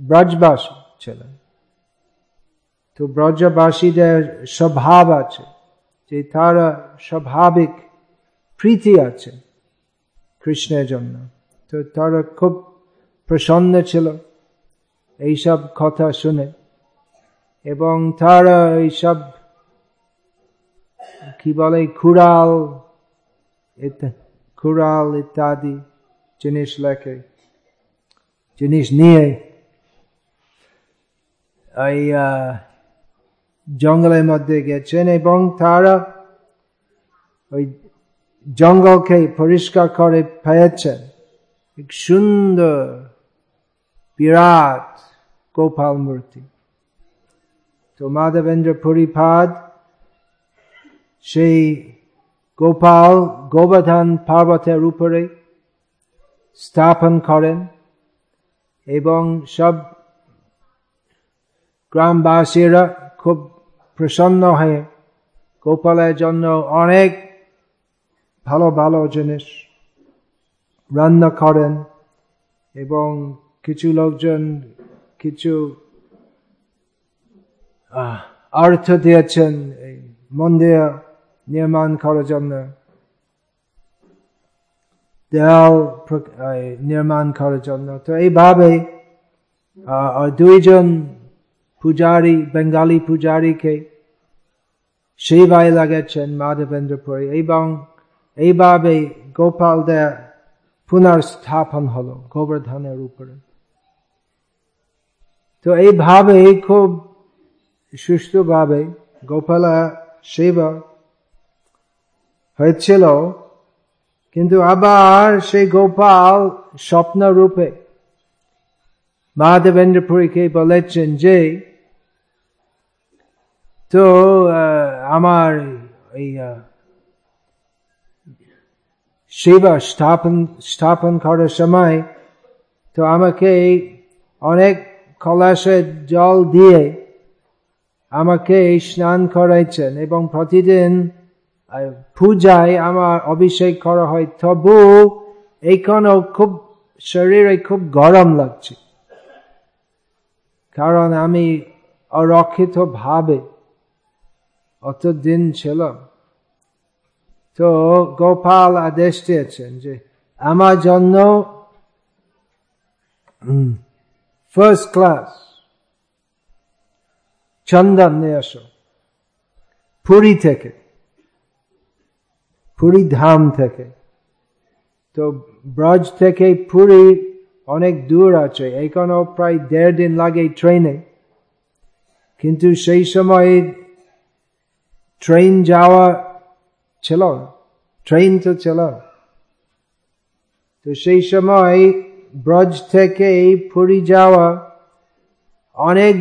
ব্রজবাস ছিলেন। তো ব্রজবাসীদের স্বভাব আছে, যে তারা স্বাভাবিক প্রীতি আছে। কৃষ্ণের জন্য। তো তারা খুব প্রসন্ন ছিল এইসব কথা শুনে। এবং তারা এইসব কি বলে খুড়াল খুড়াল ইত্যাদি জিনিস লেখে, জিনিস নিয়ে এই জঙ্গলের মধ্যে গেছেন। এবং তারা ওই জঙ্গলকে পরিষ্কার করে পেয়েছেন এক সুন্দর, বিরাট গোপাল মূর্তি তো মাধবেন্দ্র পরিপাদ, সেই গোপাল গোবর্ধন পার্বতের উপরে স্থাপন করেন এবং সব গ্রামবাসীরা খুব প্রসন্ন হয়ে গোপালের জন্য অনেক ভালো ভালো জিনিস। রান্না করেন এবং কিছু লোকজন কিছু অর্থ দিয়েছেন এই মন্দির নির্মাণ করার জন্য। দেয়াল নির্মাণ করার জন্য। তো এইভাবে দুইজন পূজারী, বেঙ্গালি পূজারীকে সেবায় লাগাচ্ছেন মাধবেন্দ্রপুরী এবং এইভাবে গোপাল দেয় পুনর্স্থাপন হলো গোবর্ধনের উপরে তো এইভাবে খুব সুস্থভাবে গোপালা সেবা হয়েছিল কিন্তু আবার সেই গোপাল স্বপ্ন রূপে মহাদেবেন্দ্রপুরীকে বলেছেন যে, তো আমার এই সেবা স্থাপন স্থাপন করার সময় তো আমাকে অনেক কলাসে জল দিয়ে আমাকে স্নান করাইছেন এবং প্রতিদিন পূজায় আমার অভিষেক করা হয় তবু এইখানে খুব শরীরে খুব গরম লাগছে কারণ আমি অরক্ষিত ভাবে অতদিন ছিল তো গোপাল আদেশ দিয়েছেন যে আমার জন্য ফার্স্ট ক্লাস চন্দন নিয়ে আসো পুরী থেকে পুরী ধাম থেকে তো ব্রজ থেকে পুরী অনেক দূর আছে এখানেও প্রায় দেড় দিন লাগে ট্রেনে কিন্তু সেই সময় ট্রেন যাওয়া ছিল ট্রেন তো ছিল তো সেই সময় ব্রজ থেকে পুরী যাওয়া অনেক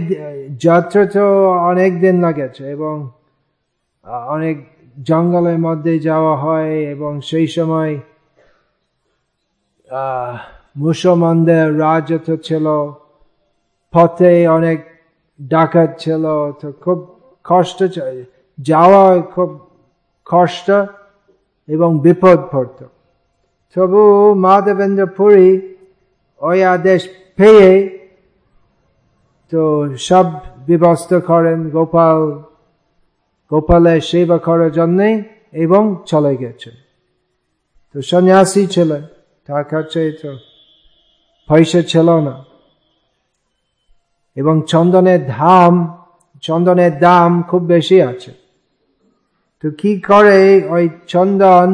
যাত্রা তো অনেক দিন লাগেছে এবং অনেক জঙ্গলের মধ্যে যাওয়া হয় এবং সেই সময় মুসলমানদের রাজত্ব ছিল, পথে অনেক ডাকাত ছিল, তো খুব কষ্ট যাওয়া খুব কষ্ট এবং বিপদ পড়ত। তবু মাধবেন্দ্র পুরী ওই আদেশ পেয়ে তো সব ব্যবস্থা করেন গোপাল। গোপালের সেবা করার জন্যে এবং চলে গেছেন। তো সন্ন্যাসী ছিলেন তার কাছে তো পয়সা ছিল না। এবং চন্দনের ধাম চন্দনের দাম খুব বেশি আছে। তো কি করে ওই চন্দন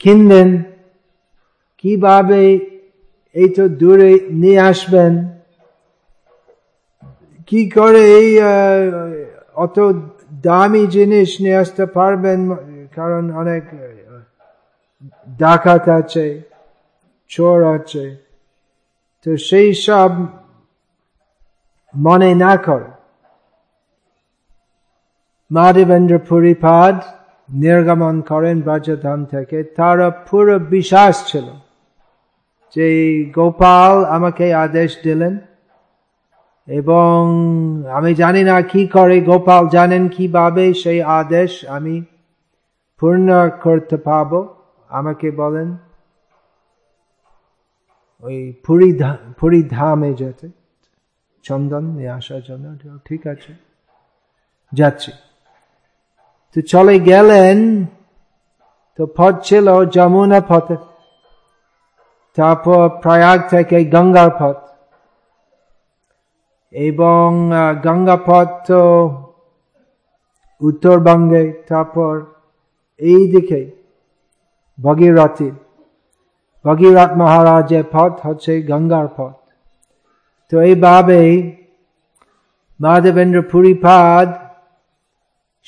কিনলেন কীভাবে এই তো দূরে নিয়ে আসবেন কি করে এই অত দামি জিনিস নিয়ে আসতে পারবেন কারণ অনেক ডাকাত আছে চোর আছে তো সেই সব মনে না করে মাধবেন্দ্র পুরীপাদ নির্গমন করেন ব্রজধাম থেকে তারা পুরো বিশ্বাস ছিল যে গোপাল আমাকে আদেশ দিলেন এবং আমি জানি না কি করে গোপাল জানেন কীভাবে সেই আদেশ আমি পূর্ণ করতে পাব আমাকে বলেন ওই পুরী পুরী ধামে যেতে চন্দন নিয়ে আসার জন্য ঠিক আছে যাচ্ছি তো চলে গেলেন তো পথ ছিল যমুনা পথে তারপর প্রয়াগ থেকে গঙ্গার পথ এবং গঙ্গা পথ তো উত্তরবঙ্গে তারপর এই দিকে ভগীরথী ভগীরথ মহারাজের পথ হচ্ছে গঙ্গার পথ তো এইভাবে মাধবেন্দ্র পুরীপাদ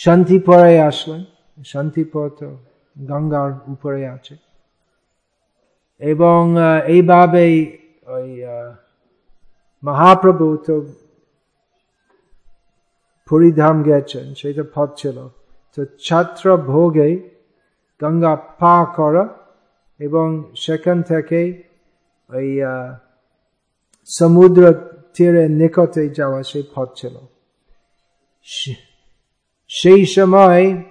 শান্তিপুরে আসলেন শান্তিপুর তো গঙ্গার উপরে আছে। এবং এইভাবে ওই মহাপ্রভু তো পুরীধাম গেছেন, সেটা পথ ছিল তো ছাত্র ভোগে গঙ্গা পা করা এবং সেখান থেকে ওই সমুদ্র তীরে নিকটে যাওয়া সেই পথ ছিল সেই সময়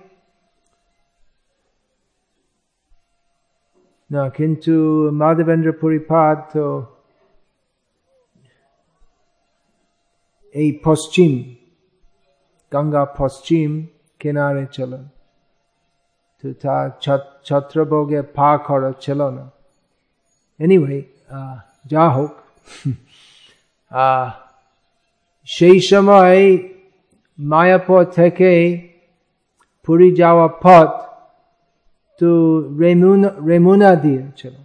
না, কিন্তু মাধবেন্দ্র পরিপাত তো এই পশ্চিম, গঙ্গা পশ্চিম কিনারে চলেন তো তা ছত্রভোগে পা করা ছিল না। এনিওয়ে যা হোক। সেই সময় মায়াপুর থেকে পুরী যাওয়া পথ তো রেমুনা রেমুনা দিয়েছিল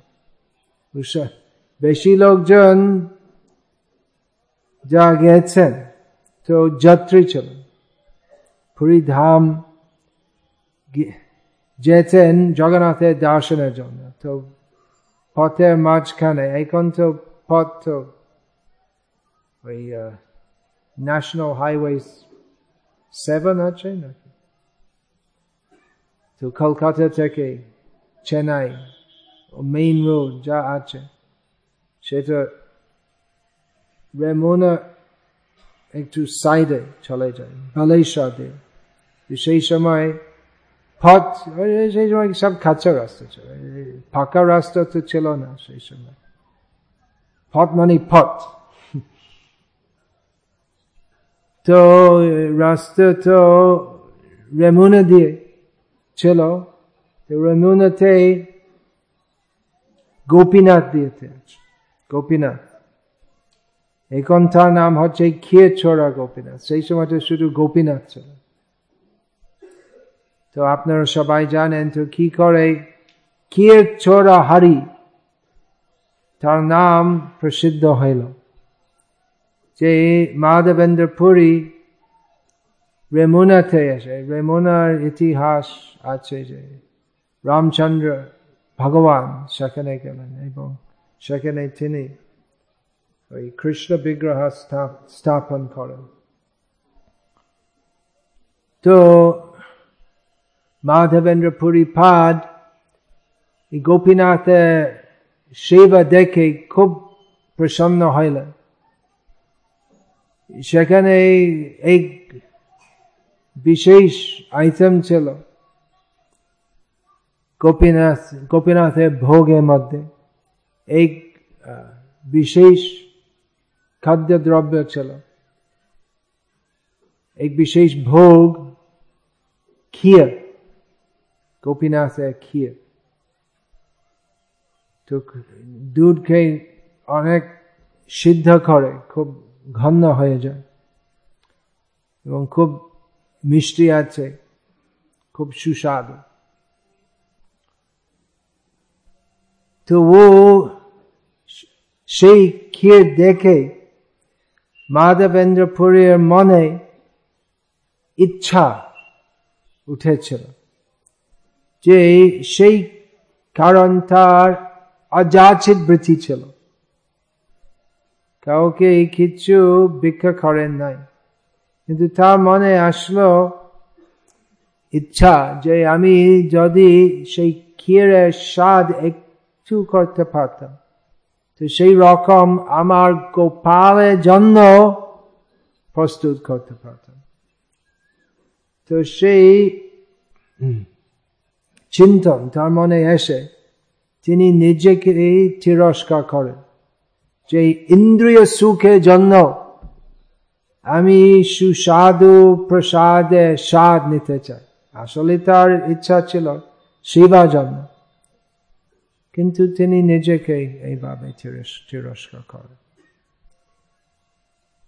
বেশি লোকজন যা গেছেন তো যাত্রী ছিল পুরী ধাম যেতেন জগন্নাথের দর্শনের জন্য তো পথের মাঝখানে এখন তো পথ তো ওই ন্যাশনাল হাইওয়ে সেভেন আছে নাকি তো কলকাতা থেকে চেন্নাই মেইন রোড যা আছে সেটা রেমোনা একটু সাইডে চলে যায় বালেশ্বর দিয়ে সেই সময় পথ সেই সময় সব খাচ্চা রাস্তা ছিল ফাঁকা রাস্তা তো ছিল না সেই সময় পথ মানে পথ তো, রাস্তা তো রেমুনা দিয়ে ছিল রেমুনাতে গোপীনাথ দিয়েতে গোপীনাথ। এখন তার নাম হচ্ছে খেয়ে ছোড়া গোপীনাথ। সেই সময়টা শুধু গোপীনাথ ছিল। তো আপনারা সবাই জানেন তো কি করে? খেয়ে ছোড়া হারি। তার নাম প্রসিদ্ধ হইল। যে মাধবেন্দ্র পুরী রেমুনাতে এসে রেমুনার ইতিহাস আছে যে রামচন্দ্র ভগবান, সেখানে গেলেন এবং সেখানে তিনি ওই কৃষ্ণ বিগ্রহ স্থাপন করেন। তো মাধবেন্দ্র পুরী পাদ গোপীনাথের সেবা দেখে খুব প্রসন্ন হইলেন। সেখানে এক বিশেষ আইটেম ছিল গোপীনাথ, গোপীনাথের ভোগের মধ্যে। এক বিশেষ খাদ্য দ্রব্য ছিল। এক বিশেষ ভোগ, ক্ষীর, গোপীনাথের ক্ষীর। তো দুধ খেয়ে অনেক সিদ্ধ করে, খুব ঘন হয়ে যায়। এবং খুব মিষ্টি আছে, খুব সুস্বাদু। তো ও সেই ক্ষীর দেখে মাধবেন্দ্রপুরীর মনে ইচ্ছা উঠেছিল যে সেই কারণ তার অযাচিত বৃত্তি ছিল। কাউকে কিছু ভিক্ষা করেন নাই। কিন্তু তার মনে আসলো ইচ্ছা যে আমি যদি সেই ক্ষীরের স্বাদ একটু করতে পারতাম। তো সেই রকম আমার গোপালের জন্য প্রস্তুত করতে পারতাম। তো সেই চিন্তন তার মনে এসে তিনি নিজেকে তিরস্কার করেন। যে ইন্দ্রিয় সুখের জন্য আমি সুস্বাদু প্রসাদে স্বাদ নিতে চাই। আসলে তার ইচ্ছা ছিল সেবা জন্য। কিন্তু তিনি নিজেকে এইভাবে তিরস্কার করেন।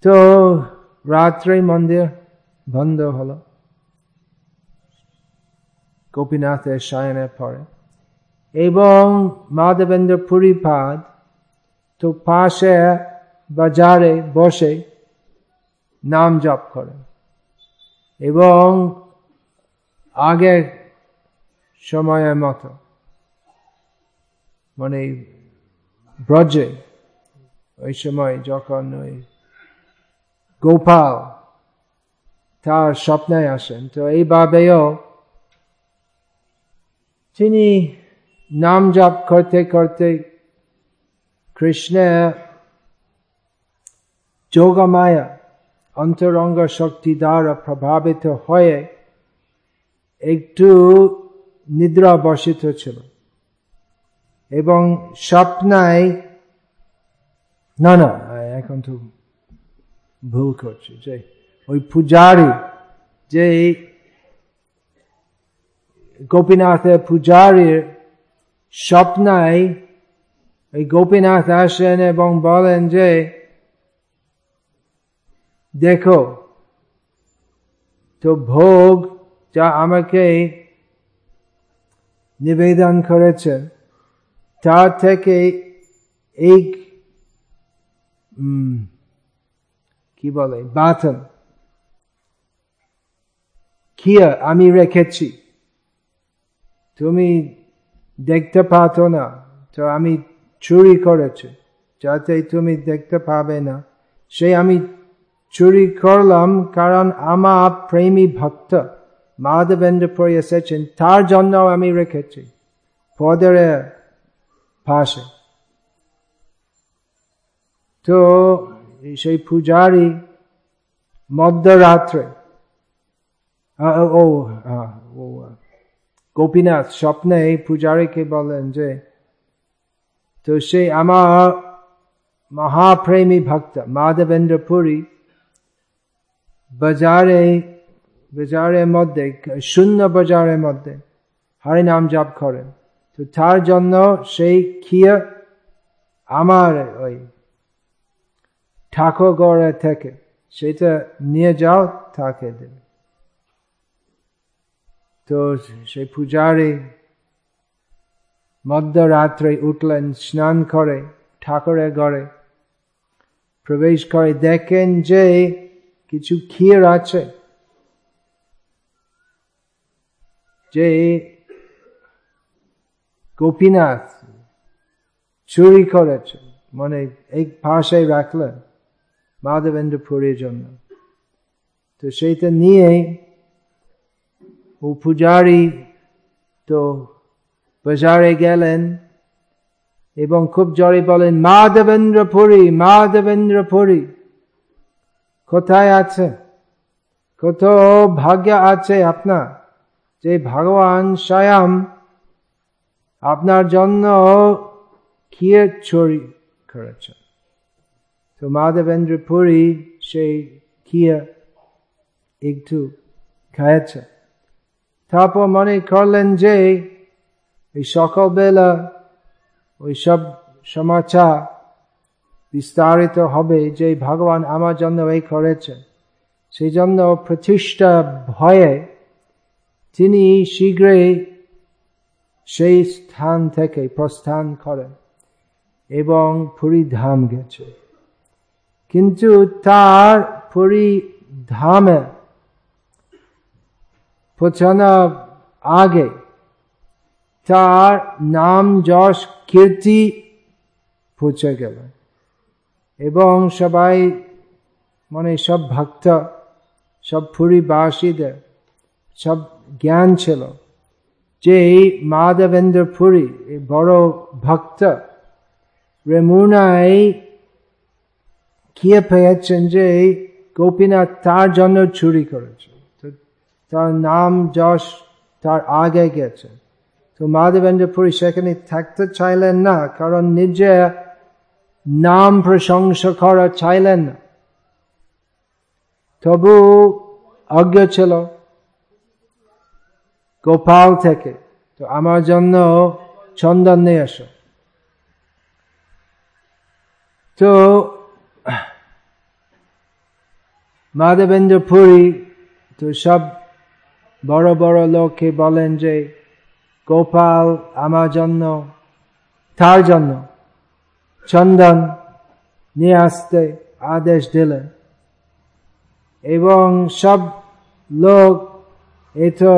তো রাত্রে মন্দির বন্ধ হলো। গোপীনাথের সায়নের পরে এবং মাধবেন্দ্র পুরীপাদ তো পাশে বাজারে বসে নাম জপ করেন এবং আগের সময়ের মতো মানে ব্রজে, ওই সময় যখন ওই গোপাল তার স্বপ্নে আসেন, তো এইভাবেও তিনি নাম জপ করতে করতে কৃষ্ণের যোগমায়া অন্তরঙ্গ শক্তি দ্বারা প্রভাবিত হয়ে একটু নিদ্রা বসিত ছিল। এবং স্বপ্নায়, না না এখন তো ভুল করছি, যে ওই পূজারি, যে গোপীনাথের পূজারীর স্বপ্নায় ওই গোপীনাথ আসেন এবং বলেন যে দেখো তো ভোগ যা আমাকে নিবেদন করেছেন তার থেকে এই কি বলে বাথন খিয়া আমি রেখেছি তুমি দেখতে পাত না তো আমি চুরি করেছি, যাতে তুমি দেখতে পাবে না। সে আমি চুরি করলাম কারণ আমার প্রেমী ভক্ত মাধবেন্দ্র এসেছেন, তার জন্য আমি রেখেছি পদের পাশে। তো সেই পূজারি মধ্যরাত্রে ও ও গোপীনাথ স্বপ্নে পূজারীকে বলেন যে তো সে আমার মহাপ্রেমী ভক্ত মাধবেন্দ্র পুরী বাজারে বাজারের মধ্যে শূন্য বাজারের মধ্যে হরিনাম জপ করেন তো তার জন্য সেই খিয়া আমার ওই ঠাকুরগড়ে থেকে সেটা নিয়ে যাও দেবে তো সেই পূজারি মধ্যরাত্রে উঠলেন, স্নান করে, ঠাকুরের ঘরে প্রবেশ করে দেখেন যে কিছু ক্ষীর আছে। যে গোপীনাথ চুরি করেছে মানে এক ভাষায় রাখলেন মাধবেন্দ্র পুরীর জন্য। তো সেইটা নিয়ে ও পূজারি তো বাজারে গেলেন এবং খুব জোরে বলেন, মা দেবেন্দ্র পুরী, মা দেবেন্দ্র পুরী, কোথায় আছে? কত ভাগ্য আছে আপনার? যে ভগবান স্বয়ং আপনার জন্য ক্ষীর চুরি করেছেন। তো মাধবেন্দ্র পুরী সেই ক্ষীর একটু খাইছে তারপর মনে করলেন যে এই সকালবেলা ওই সব সমাচার বিস্তারিত হবে যে ভগবান আমার জন্য এই করেছে সেই জন্য প্রতিষ্ঠা ভয়ে তিনি শীঘ্রই সেই স্থান থেকে প্রস্থান করেন এবং ধাম গেছে কিন্তু তার পুরী ধামে পৌঁছানোর আগে তার নাম যশ কীর্তি পৌঁছে গেল। এবং সবাই মানে সব ভক্ত, সব পুরীবাসীদের সব জ্ঞান ছিল যে এই মাধবেন্দ্র পুরী বড় ভক্ত রেমুনাই কে পেয়েছেন যে গোপীনাথ তার জন্য চুরি করেছে। তার নাম যশ তার আগে গেছে। তো মাধবেন্দ্র পুরী সেখানে থাকতে চাইলেন না, কারণ নিজে নাম প্রশংসা করা চাইলেন না। তবু অজ্ঞ ছিল গোপাল থেকে, তো আমার জন্য চন্দন নিয়ে আসো তো মাধবেন্দ্র পুরী, তো সব বড় বড় লোককে বলেন যে গোপাল আমার জন্য, তার জন্য চন্দন নিয়ে আসতে আদেশ দিলেন এবং সব লোক এ তো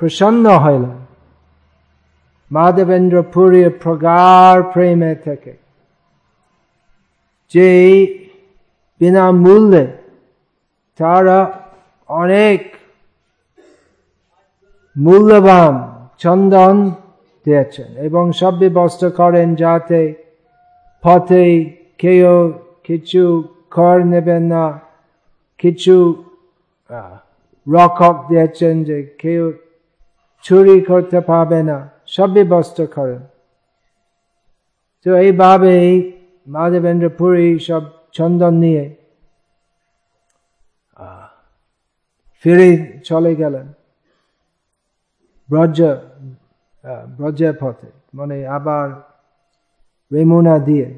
প্রসন্ন হইলেন মাধবেন্দ্র পুরীর প্রগাঢ় প্রেমে থেকে। যে বিনামূল্যে তারা অনেক মূল্যবান চন্দন দিয়েছেন এবং সব ব্যবস্থা করেন যাতে পথে কেউ কিছু কর নেবেন না। কিছু রকক দিয়েছেন যে কেউ চুরি করতে পারবে না। সব ব্যবস্থা করেন। তো এইভাবে মাধবেন্দ্র পুরী সব চন্দন নিয়ে ফিরে চলে গেলেন। ব্রজ ব্রজের পথে মানে আবার রেমুনা দিয়ে।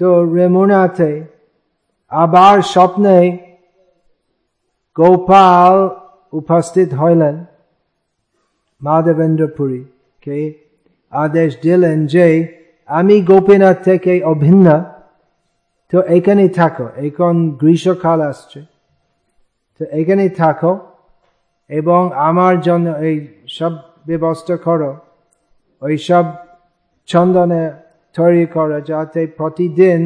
তো রেমুনাতে আবার স্বপ্নে গোপাল উপস্থিত হইলেন মাধবেন্দ্র পুরী কে আদেশ দিলেন যে আমি গোপীনাথ থেকে অভিন্ন। তো এখানে থাকো, এখন গ্রীষ্মকাল আসছে। তো এখানে থাকো এবং আমার জন্য এই সব ব্যবস্থা করো। ওই সব চন্দনে তৈরি করো যাতে প্রতিদিন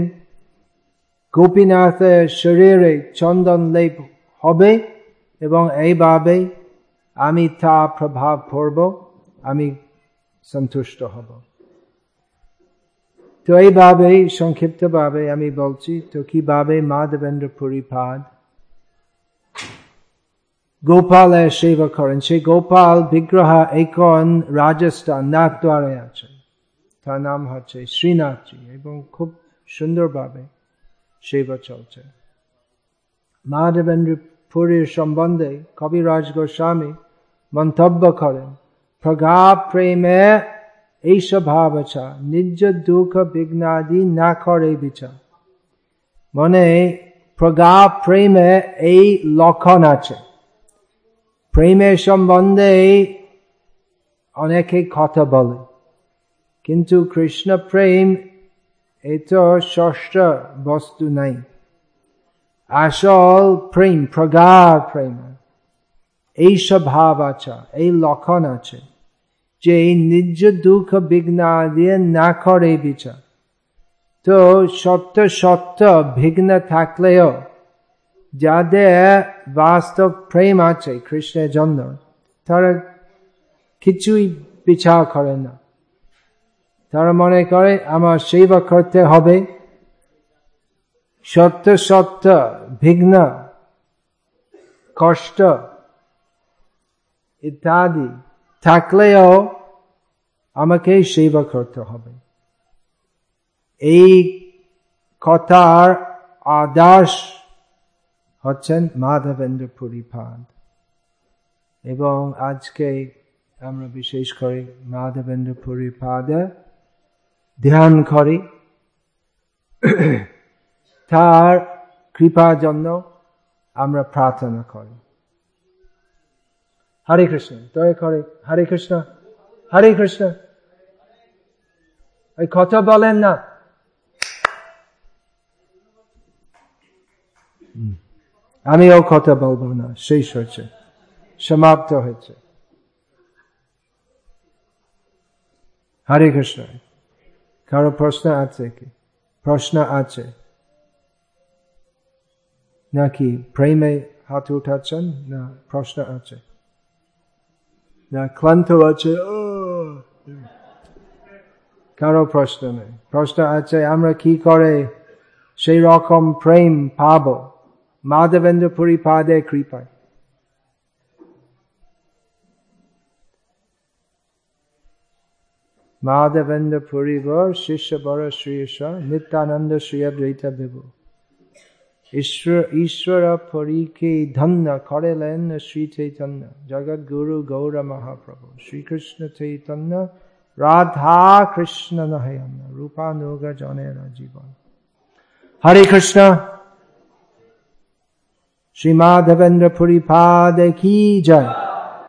গোপীনাথের শরীরে চন্দন লেপ হবে এবং এইভাবে আমি তা প্রভাব পড়ব, আমি সন্তুষ্ট হব। তো এইভাবে সংক্ষিপ্তভাবে আমি বলছি, তো কীভাবে মাধবেন্দ্র পরিপাদ গোপালের সেবা করেন সেই গোপাল বিগ্রহ এখন রাজস্থান নাথদ্বারে আছে তার নাম হচ্ছে শ্রীনাথজি এবং খুব সুন্দরভাবে সেবা চলছে মাধবেন্দ্র পুরীর সম্বন্ধে কবিরাজ গোস্বামী মন্তব্য করেন প্রগা প্রেমে এই স্বভাব আছে নিজ দুঃখ বিঘ্নাদি না করে বিচার মনে প্রগা প্রেমে এই লক্ষণ আছে প্রেমের সম্বন্ধে অনেকে কথা বলে কিন্তু কৃষ্ণ প্রেম এত ষষ্ঠ বস্তু নাই আসল প্রেম প্রগাঢ় প্রেম এই স্বভাব আছে এই লক্ষণ আছে যে নিজ দুঃখ বিঘ্ন দিয়ে না করে বিচার তো সত্য সত্য বিঘ্ন থাকলেও যাদের বাস্তব প্রেম আছে কৃষ্ণের জন্য তারা কিছুই বিচার করে না তারা মনে করে আমার সেবা করতে হবে সত্য সত্য বিঘ্ন কষ্ট ইত্যাদি থাকলেও আমাকে সেবা করতে হবে এই কথার আদাস হচ্ছেন মাধবেন্দ্র পুরীপাদ এবং আজকে আমরা বিশেষ করে মাধবেন্দ্র পুরীপাদে ধ্যান করি। তার কৃপার জন্য আমরা প্রার্থনা করি। হরে কৃষ্ণ, দয়া করে, হরে কৃষ্ণ হরে কৃষ্ণ। ওই কথা বলেন না। আমিও কথা বলব না, শেষ হয়েছে, সমাপ্ত হয়েছে। হরে কৃষ্ণ, কারও প্রশ্ন আছে কি? প্রশ্ন আছে। নাকি প্রেমে হাত উঠাচ্ছেন? না, প্রশ্ন আছে। না, ক্লান্ত আছে কারও প্রশ্ন নেই। প্রশ্ন আছে, আমরা কি করে সেই রকম প্রেম পাব? মাধবেন্দ্র পুরী পাদে কৃপায় মাধবেন্দ্র পুরীবর শিষ্য বড় শ্রী নিত্যানন্দ শ্রী অদ্বৈত বিভু ঈশ্বর ঈশ্বর পরীকে ধন্য করেলেন শ্রী চৈতন্য জগৎ গুরু গৌর মহাপ্রভু শ্রীকৃষ্ণ চৈতন্য রাধা কৃষ্ণ নয়ন রূপানুগ জনের জীবন হরে কৃষ্ণ শ্রী মাধবেন্দ্র পুরী পাদ কি জয়